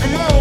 Take 'em.